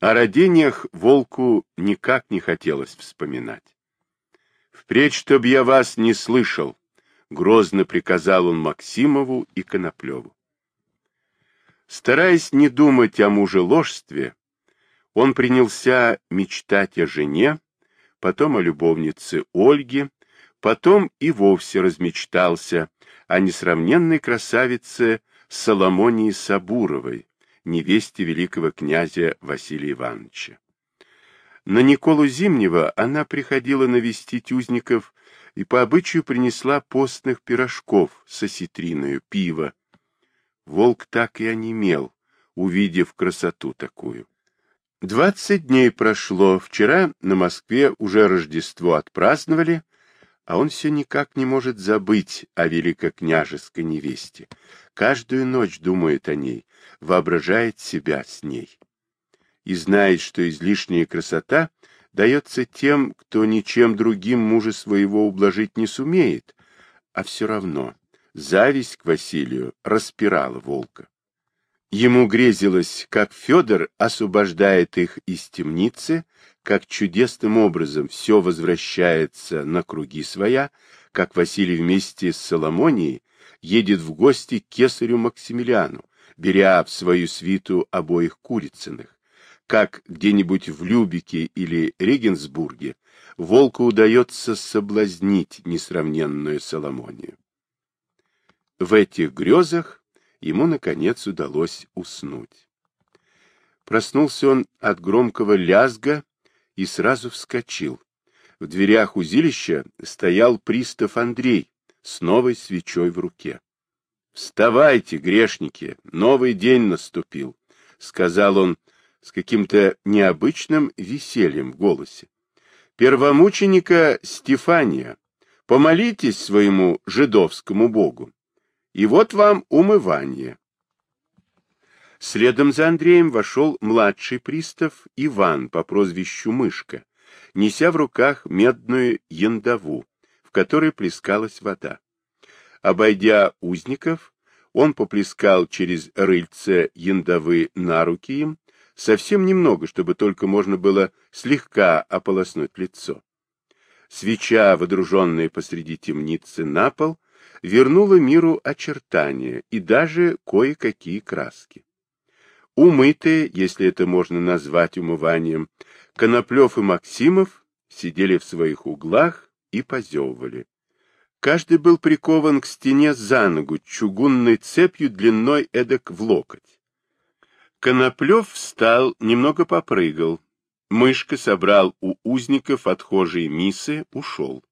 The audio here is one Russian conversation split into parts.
О родениях волку никак не хотелось вспоминать. «Впредь, чтоб я вас не слышал!» — грозно приказал он Максимову и Коноплеву. Стараясь не думать о мужеложстве, он принялся мечтать о жене, потом о любовнице Ольге, потом и вовсе размечтался о несравненной красавице Соломонии Сабуровой, невесте великого князя Василия Ивановича. На Николу Зимнего она приходила навестить узников и по обычаю принесла постных пирожков с осетриною, пива. Волк так и онемел, увидев красоту такую. Двадцать дней прошло, вчера на Москве уже Рождество отпраздновали, а он все никак не может забыть о великокняжеской невесте. Каждую ночь думает о ней, воображает себя с ней. И знает, что излишняя красота дается тем, кто ничем другим мужа своего ублажить не сумеет, а все равно зависть к Василию распирала волка. Ему грезилось, как Федор освобождает их из темницы, как чудесным образом все возвращается на круги своя, как Василий вместе с Соломонией едет в гости к кесарю Максимилиану, беря в свою свиту обоих Курицыных, как где-нибудь в Любике или Регенсбурге волку удается соблазнить несравненную Соломонию. В этих грезах ему, наконец, удалось уснуть. Проснулся он от громкого лязга и сразу вскочил. В дверях узилища стоял пристав Андрей с новой свечой в руке. — Вставайте, грешники, новый день наступил, — сказал он с каким-то необычным весельем в голосе. — Первомученика Стефания, помолитесь своему жидовскому богу. И вот вам умывание. Следом за Андреем вошел младший пристав Иван по прозвищу Мышка, неся в руках медную яндову, в которой плескалась вода. Обойдя узников, он поплескал через рыльце яндовы на руки им, совсем немного, чтобы только можно было слегка ополоснуть лицо. Свеча, водруженная посреди темницы на пол, вернула миру очертания и даже кое-какие краски. Умытые, если это можно назвать умыванием, Коноплев и Максимов сидели в своих углах и позевывали. Каждый был прикован к стене за ногу чугунной цепью длиной эдак в локоть. Коноплев встал, немного попрыгал. Мышка собрал у узников отхожие мисы, ушел.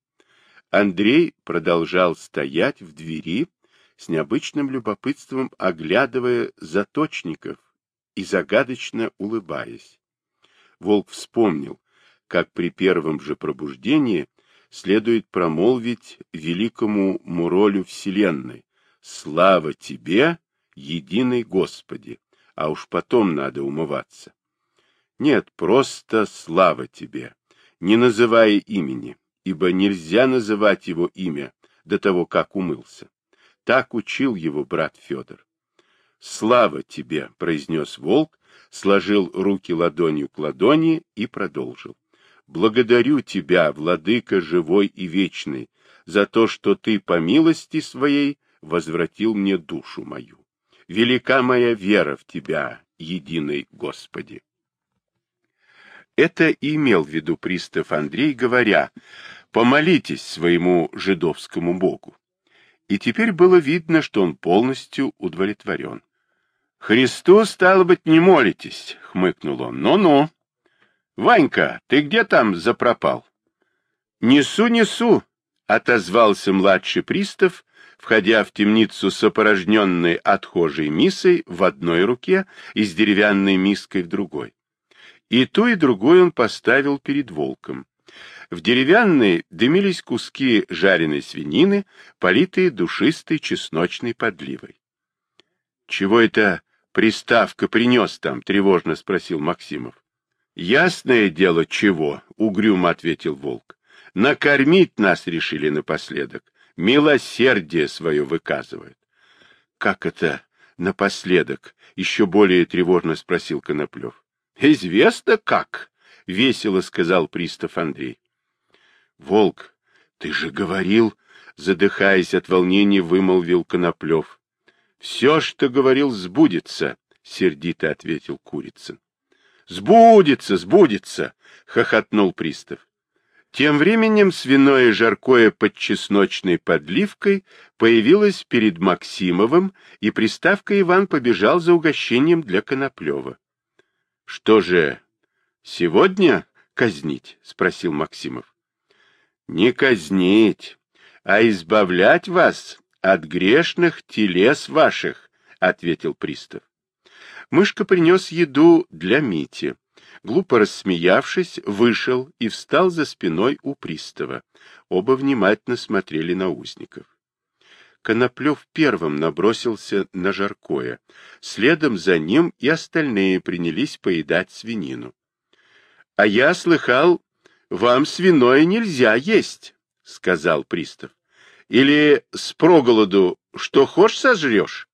Андрей продолжал стоять в двери, с необычным любопытством оглядывая заточников и загадочно улыбаясь. Волк вспомнил, как при первом же пробуждении следует промолвить великому Муролю Вселенной «Слава тебе, единый Господи!» А уж потом надо умываться. Нет, просто слава тебе, не называя имени ибо нельзя называть его имя до того, как умылся. Так учил его брат Федор. «Слава тебе!» — произнес волк, сложил руки ладонью к ладони и продолжил. «Благодарю тебя, владыка живой и вечный, за то, что ты по милости своей возвратил мне душу мою. Велика моя вера в тебя, единый Господи!» Это и имел в виду пристав Андрей, говоря, помолитесь своему жидовскому богу. И теперь было видно, что он полностью удовлетворен. «Христу, стало быть, не молитесь», — хмыкнул он. «Ну-ну. Ванька, ты где там запропал?» «Несу, несу», — отозвался младший пристав, входя в темницу с опорожненной отхожей мисой в одной руке и с деревянной миской в другой. И ту, и другую он поставил перед волком. В деревянной дымились куски жареной свинины, политые душистой чесночной подливой. — Чего это приставка принес там? — тревожно спросил Максимов. — Ясное дело, чего? — угрюмо ответил волк. — Накормить нас решили напоследок. Милосердие свое выказывает. — Как это напоследок? — еще более тревожно спросил Коноплев. — Известно как, — весело сказал пристав Андрей. — Волк, ты же говорил, — задыхаясь от волнения, вымолвил Коноплев. — Все, что говорил, сбудется, — сердито ответил Курицын. — Сбудется, сбудется, — хохотнул пристав. Тем временем свиное жаркое под чесночной подливкой появилось перед Максимовым, и приставка Иван побежал за угощением для Коноплева. — Что же, сегодня казнить? — спросил Максимов. — Не казнить, а избавлять вас от грешных телес ваших, — ответил пристав. Мышка принес еду для Мити глупо рассмеявшись, вышел и встал за спиной у пристава. Оба внимательно смотрели на узников. Коноплев первым набросился на жаркое. Следом за ним и остальные принялись поедать свинину. — А я слыхал, вам свиное нельзя есть, — сказал пристав. — Или с проголоду что хочешь сожрешь?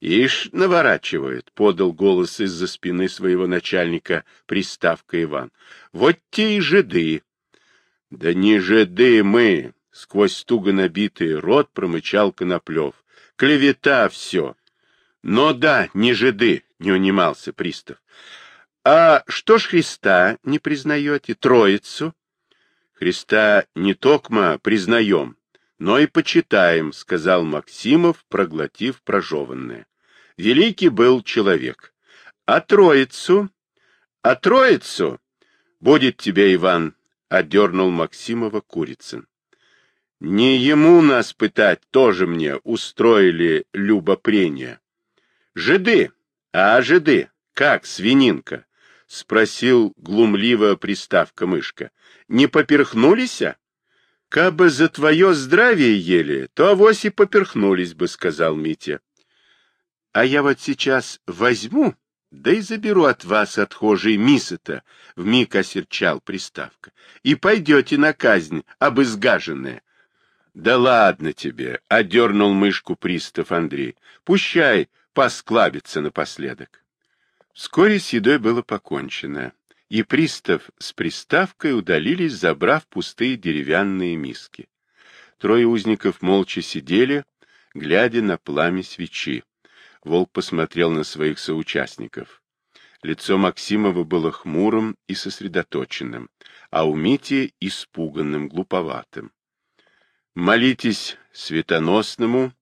Ишь, наворачивает, — подал голос из-за спины своего начальника приставка Иван. Вот те и жиды. Да не жиды мы, — сквозь туго набитый рот промычал Коноплев. Клевета все. Но да, не жиды, — не унимался пристав. А что ж Христа не признаете, Троицу? Христа не токмо признаем, но и почитаем, — сказал Максимов, проглотив прожеванное. Великий был человек. А Троицу? А Троицу? Будет тебе, Иван, — отдернул Максимова Курицын. Не ему нас пытать, тоже мне устроили любопрение. Жиды, а жиды, как свининка? — спросил глумливо приставка мышка. — Не поперхнулись? — Кабы за твое здравие ели, то авось и поперхнулись бы, — сказал Митя. — А я вот сейчас возьму, да и заберу от вас отхожие мисыта, — вмиг осерчал приставка, — и пойдете на казнь, обызгаженная. — Да ладно тебе, — одернул мышку пристав Андрей, — пущай посклабится напоследок. Вскоре с едой было покончено и пристав с приставкой удалились, забрав пустые деревянные миски. Трое узников молча сидели, глядя на пламя свечи. Волк посмотрел на своих соучастников. Лицо Максимова было хмурым и сосредоточенным, а у Мити — испуганным, глуповатым. «Молитесь светоносному,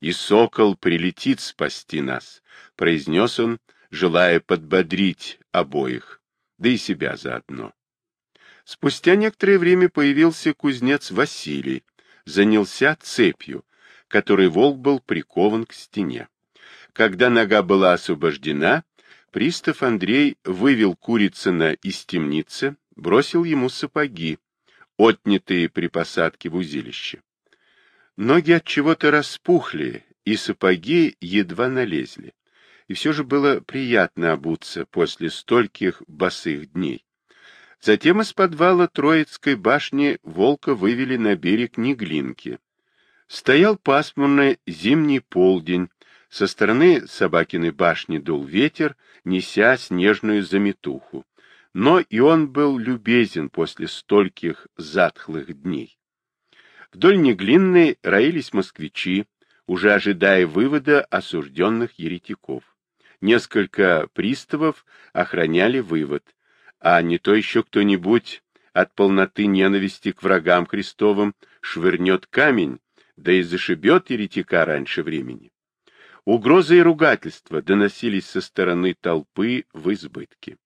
и сокол прилетит спасти нас», — произнес он, желая подбодрить обоих да и себя заодно. Спустя некоторое время появился кузнец Василий, занялся цепью, которой волк был прикован к стене. Когда нога была освобождена, пристав Андрей вывел Курицына из темницы, бросил ему сапоги, отнятые при посадке в узилище. Ноги от чего-то распухли, и сапоги едва налезли и все же было приятно обуться после стольких босых дней. Затем из подвала Троицкой башни волка вывели на берег Неглинки. Стоял пасмурный зимний полдень, со стороны Собакиной башни дул ветер, неся снежную заметуху. Но и он был любезен после стольких затхлых дней. Вдоль Неглинной роились москвичи, уже ожидая вывода осужденных еретиков. Несколько приставов охраняли вывод, а не то еще кто-нибудь от полноты ненависти к врагам Христовым швырнет камень, да и зашибет еретика раньше времени. Угрозы и ругательства доносились со стороны толпы в избытке.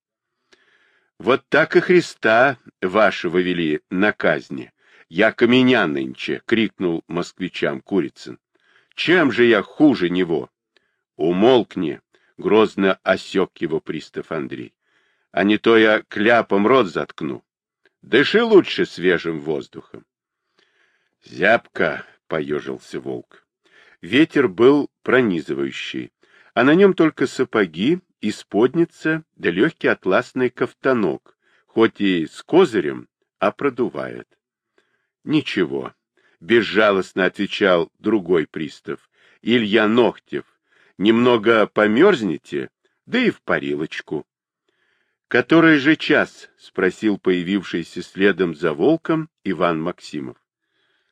Вот так и Христа вашего вели на казни. Яко меня нынче, — крикнул москвичам Курицын. Чем же я хуже него? Умолкни, Грозно осек его пристав Андрей. А не то я кляпом рот заткну. Дыши лучше свежим воздухом. Зябко, — поежился волк. Ветер был пронизывающий, а на нем только сапоги, исподница да легкий атласный кафтанок, хоть и с козырем, а продувает. Ничего, — безжалостно отвечал другой пристав, Илья Ногтев, Немного померзнете, да и в парилочку. «Который же час?» — спросил появившийся следом за волком Иван Максимов.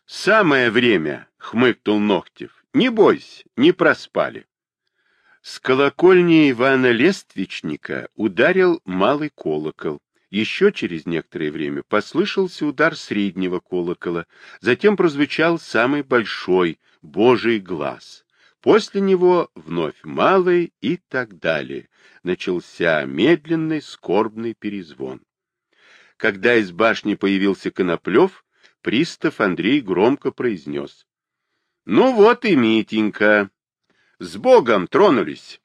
«Самое время!» — хмыкнул Ногтев. «Не бойся, не проспали». С колокольни Ивана Лествичника ударил малый колокол. Еще через некоторое время послышался удар среднего колокола, затем прозвучал самый большой, Божий глаз. После него вновь малый и так далее. Начался медленный, скорбный перезвон. Когда из башни появился Коноплев, пристав Андрей громко произнес. — Ну вот и Митенька. С Богом тронулись.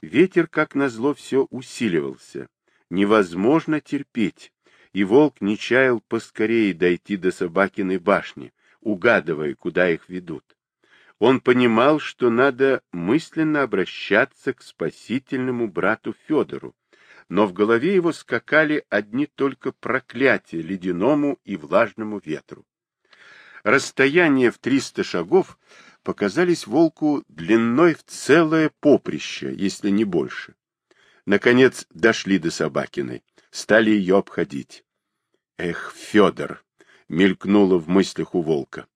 Ветер, как назло, все усиливался. Невозможно терпеть, и волк не чаял поскорее дойти до Собакиной башни, угадывая, куда их ведут. Он понимал, что надо мысленно обращаться к спасительному брату Федору, но в голове его скакали одни только проклятия ледяному и влажному ветру. Расстояние в триста шагов показались волку длиной в целое поприще, если не больше. Наконец дошли до Собакиной, стали ее обходить. «Эх, Федор!» — мелькнуло в мыслях у волка.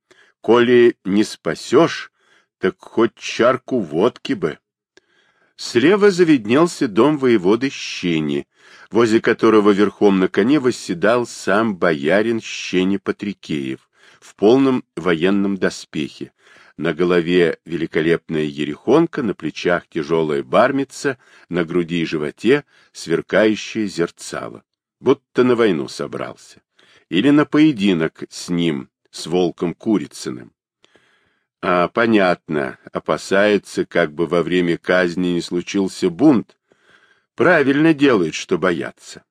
Коли не спасешь, так хоть чарку водки бы. Слева заведнелся дом воеводы Щени, возле которого верхом на коне восседал сам боярин Щени Патрикеев в полном военном доспехе. На голове великолепная ерехонка, на плечах тяжелая бармица, на груди и животе сверкающее зерцало. Будто на войну собрался. Или на поединок с ним, с волком Курицыным. А, понятно, опасается, как бы во время казни не случился бунт. Правильно делает, что боятся.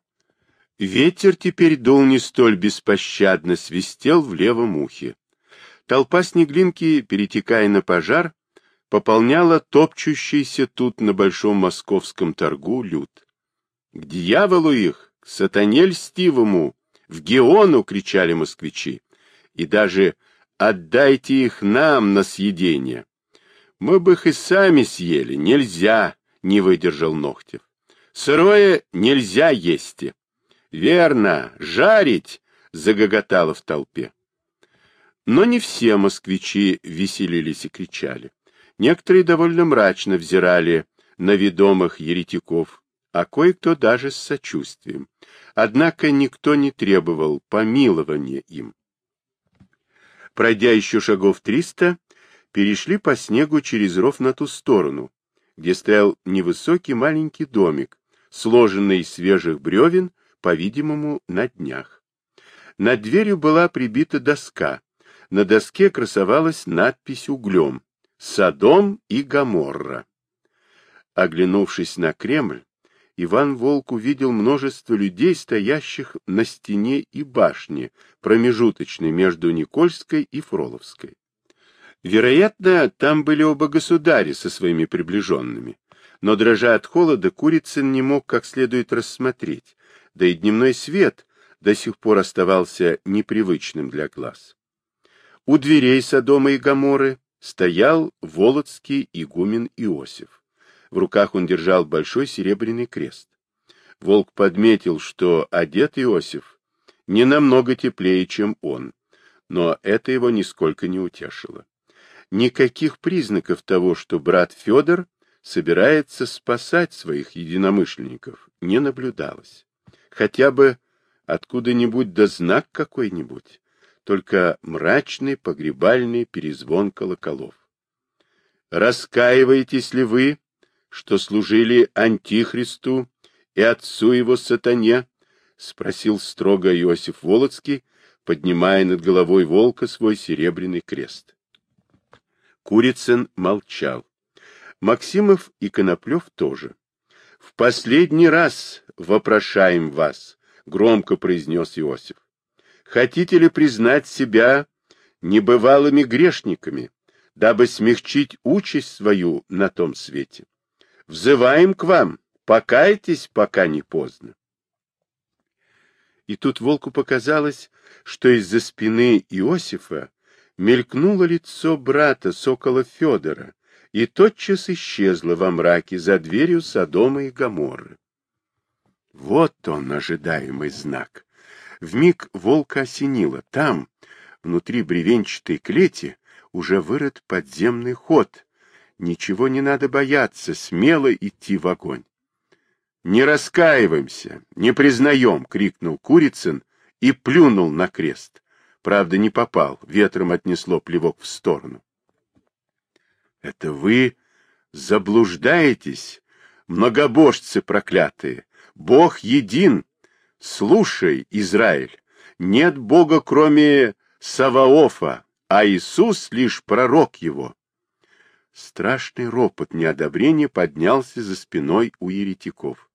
Ветер теперь дул не столь беспощадно, свистел в левом ухе. Толпа снеглинки, перетекая на пожар, пополняла топчущийся тут на большом московском торгу люд. К дьяволу их, к сатане льстивому, в Геону кричали москвичи и даже «отдайте их нам на съедение». Мы бы их и сами съели, нельзя, не выдержал Ногтев. Сырое нельзя есть. Верно, жарить, загоготало в толпе. Но не все москвичи веселились и кричали. Некоторые довольно мрачно взирали на ведомых еретиков, а кое-кто даже с сочувствием. Однако никто не требовал помилования им. Пройдя еще шагов триста, перешли по снегу через ров на ту сторону, где стоял невысокий маленький домик, сложенный из свежих бревен, по-видимому, на днях. Над дверью была прибита доска. На доске красовалась надпись углем «Содом и Гоморра». Оглянувшись на Кремль, Иван Волк увидел множество людей, стоящих на стене и башне, промежуточной между Никольской и Фроловской. Вероятно, там были оба государя со своими приближенными, но, дрожа от холода, Курицын не мог как следует рассмотреть, да и дневной свет до сих пор оставался непривычным для глаз. У дверей Содома и Гоморы стоял володский игумен Иосиф. В руках он держал большой серебряный крест. Волк подметил, что одет Иосиф не намного теплее, чем он, но это его нисколько не утешило. Никаких признаков того, что брат Федор собирается спасать своих единомышленников, не наблюдалось. Хотя бы откуда-нибудь да знак какой-нибудь, только мрачный погребальный перезвон колоколов. «Раскаиваетесь ли вы что служили Антихристу и отцу его сатане? — спросил строго Иосиф Волоцкий, поднимая над головой волка свой серебряный крест. Курицын молчал. Максимов и Коноплев тоже. — В последний раз вопрошаем вас, — громко произнес Иосиф. — Хотите ли признать себя небывалыми грешниками, дабы смягчить участь свою на том свете? Взываем к вам, покайтесь, пока не поздно. И тут волку показалось, что из-за спины Иосифа мелькнуло лицо брата сокола Федора и тотчас исчезло во мраке за дверью Содома и Гоморры. Вот он, ожидаемый знак. Вмиг волка осенило. Там, внутри бревенчатой клети, уже вырыт подземный ход. Ничего не надо бояться, смело идти в огонь. «Не раскаиваемся, не признаем!» — крикнул Курицын и плюнул на крест. Правда, не попал, ветром отнесло плевок в сторону. «Это вы заблуждаетесь, многобожцы проклятые! Бог един! Слушай, Израиль, нет Бога, кроме Саваофа, а Иисус лишь пророк его!» Страшный ропот неодобрения поднялся за спиной у еретиков.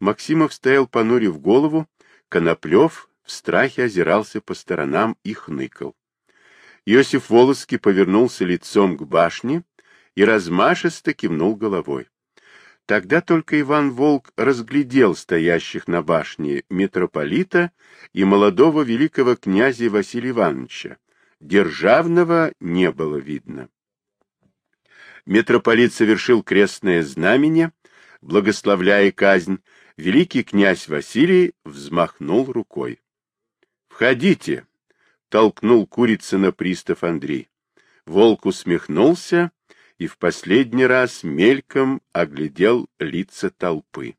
Максимов стоял понурив голову, Коноплев в страхе озирался по сторонам и хныкал. Иосиф Волоцкий повернулся лицом к башне и размашисто кивнул головой. Тогда только Иван Волк разглядел стоящих на башне митрополита и молодого великого князя Василия Ивановича. Державного не было видно. Митрополит совершил крестное знамение, благословляя казнь, великий князь Василий взмахнул рукой. «Входите!» — толкнул Курицына пристав Андрей. Волк усмехнулся и в последний раз мельком оглядел лица толпы.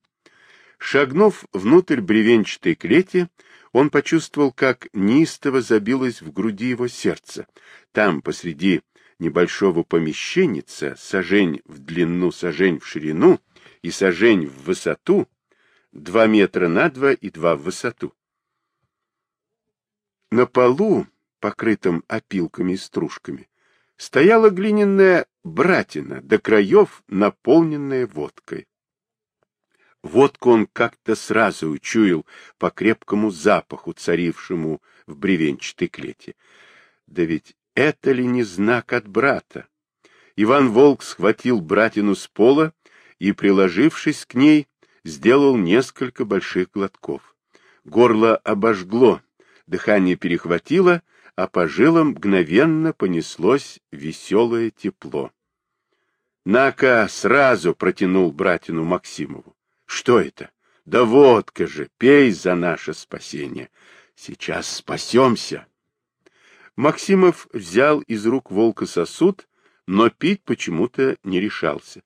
Шагнув внутрь бревенчатой клети, он почувствовал, как неистово забилось в груди его сердце. Там, посреди небольшого помещенница, сажень в длину, сажень в ширину и сажень в высоту, два метра на два и два в высоту. На полу, покрытом опилками и стружками, стояла глиняная братина, до краев наполненная водкой. Водку он как-то сразу учуял по крепкому запаху, царившему в бревенчатой клете. Да ведь это ли не знак от брата? Иван Волк схватил братину с пола и, приложившись к ней, сделал несколько больших глотков. Горло обожгло, дыхание перехватило, а по жилам мгновенно понеслось веселое тепло. «На-ка, сразу!» — протянул братину Максимову. «Что это? Да водка же! Пей за наше спасение! Сейчас спасемся!» Максимов взял из рук волка сосуд, но пить почему-то не решался.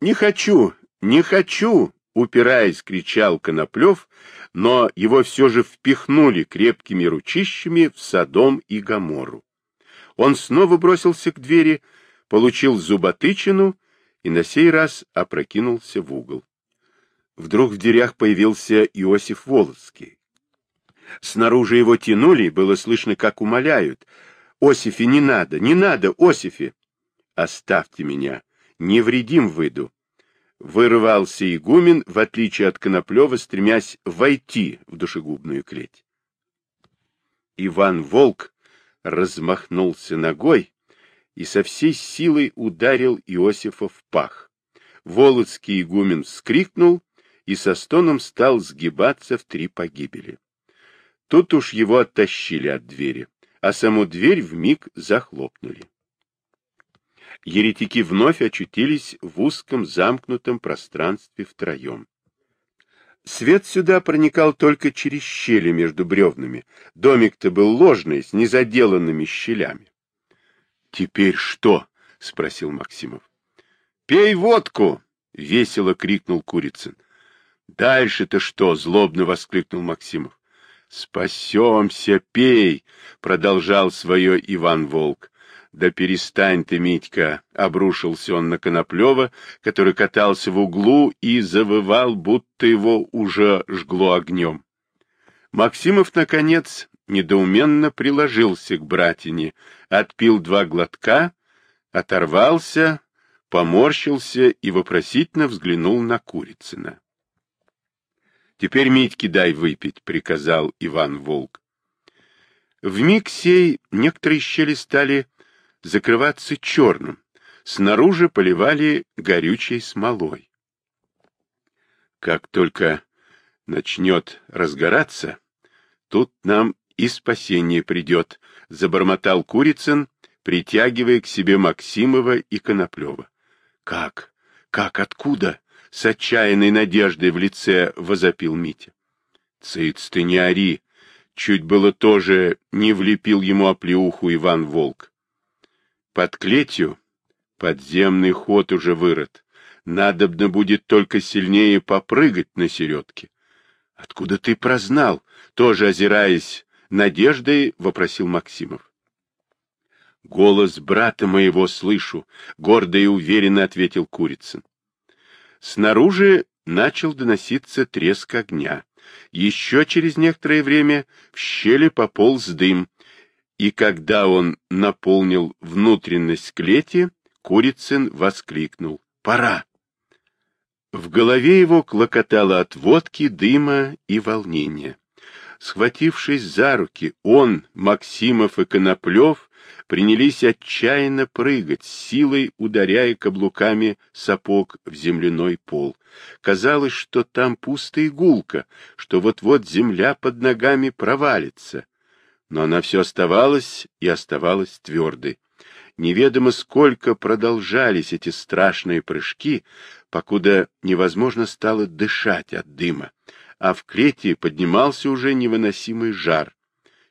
«Не хочу! Не хочу!» упираясь, кричал Коноплев, но его все же впихнули крепкими ручищами в Содом и Гоморру. Он снова бросился к двери, получил зуботычину и на сей раз опрокинулся в угол. Вдруг в дверях появился Иосиф Волоцкий. Снаружи его тянули, было слышно, как умоляют. «Осифе, не надо, не надо, Осифе!» «Оставьте меня, не вредим выйду!» вырывался игумен, в отличие от Коноплева, стремясь войти в душегубную клеть. Иван Волк размахнулся ногой и со всей силой ударил Иосифа в пах. Володский игумен вскрикнул и со стоном стал сгибаться в три погибели. Тут уж его оттащили от двери, а саму дверь вмиг захлопнули еретики вновь очутились в узком замкнутом пространстве втроем. Свет сюда проникал только через щели между бревнами. Домик-то был ложный, с незаделанными щелями. — Теперь что? — спросил Максимов. — Пей водку! — весело крикнул Курицын. — Дальше-то что? — злобно воскликнул Максимов. — Спасемся, пей! — продолжал свое Иван Волк. Да перестань ты, Митька! — обрушился он на Коноплева, который катался в углу и завывал, будто его уже жгло огнем. Максимов, наконец, недоуменно приложился к братине, отпил два глотка, оторвался, поморщился и вопросительно взглянул на Курицына. — Теперь Митьке дай выпить, — приказал Иван Волк. В миг сей некоторые щели стали закрываться черным, снаружи поливали горючей смолой. Как только начнет разгораться, тут нам и спасение придет, — забормотал Курицын, притягивая к себе Максимова и Коноплева. — Как? Как? Откуда? — с отчаянной надеждой в лице возопил Митя. Цыц, ты не ори! Чуть было тоже не влепил ему оплеуху Иван Волк. Под клетью подземный ход уже вырод. Надобно будет только сильнее попрыгать на середке. — Откуда ты прознал? — тоже озираясь надеждой, вопросил Максимов. — Голос брата моего слышу, — гордо и уверенно ответил Курицын. Снаружи начал доноситься треск огня. Еще через некоторое время в щели пополз дым, и когда он наполнил внутренность клети, Курицын воскликнул «Пора!». В голове его клокотало от водки, дыма и волнения. Схватившись за руки, он, Максимов и Коноплев принялись отчаянно прыгать, силой ударяя каблуками сапог в земляной пол. Казалось, что там пусто и гулко, что вот-вот земля под ногами провалится. Но она все оставалась и оставалась твердой. Неведомо сколько продолжались эти страшные прыжки, покуда невозможно стало дышать от дыма, а в клете поднимался уже невыносимый жар.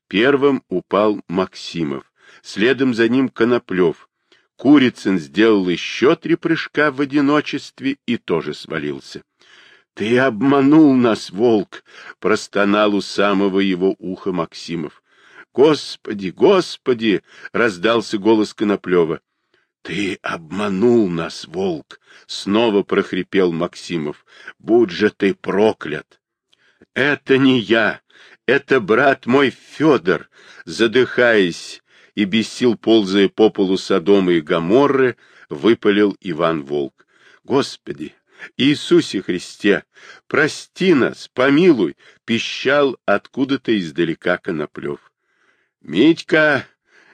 Первым упал Максимов, следом за ним Коноплев. Курицын сделал еще три прыжка в одиночестве и тоже свалился. — Ты обманул нас, волк! — простонал у самого его уха Максимов. — Господи, господи! — раздался голос Коноплева. — Ты обманул нас, волк! — снова прохрипел Максимов. — Будь же ты проклят! — Это не я! Это брат мой Федор! Задыхаясь и без сил ползая по полу Содома и Гоморры, выпалил Иван Волк. Господи, Иисусе Христе, прости нас, помилуй, пищал откуда-то издалека Коноплев. Митька,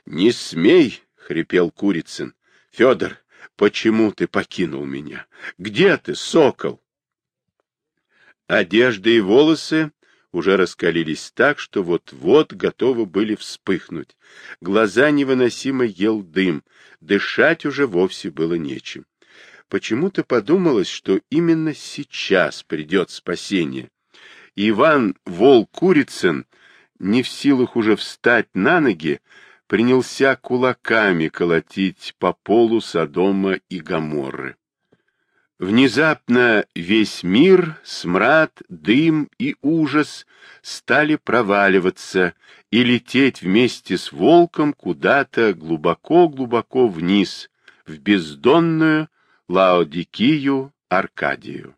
не смей, хрипел Курицын. Федор, почему ты покинул меня? Где ты, сокол? Одежда и волосы уже раскалились так, что вот-вот готовы были вспыхнуть. Глаза невыносимо ел дым, дышать уже вовсе было нечем. Почему-то подумалось, что именно сейчас придет спасение. Иван Вол-Курицын, не в силах уже встать на ноги, принялся кулаками колотить по полу Содома и Гоморры. Внезапно весь мир, смрад, дым и ужас стали проваливаться и лететь вместе с волком куда-то глубоко-глубоко вниз, в бездонную Лаодикию Аркадию.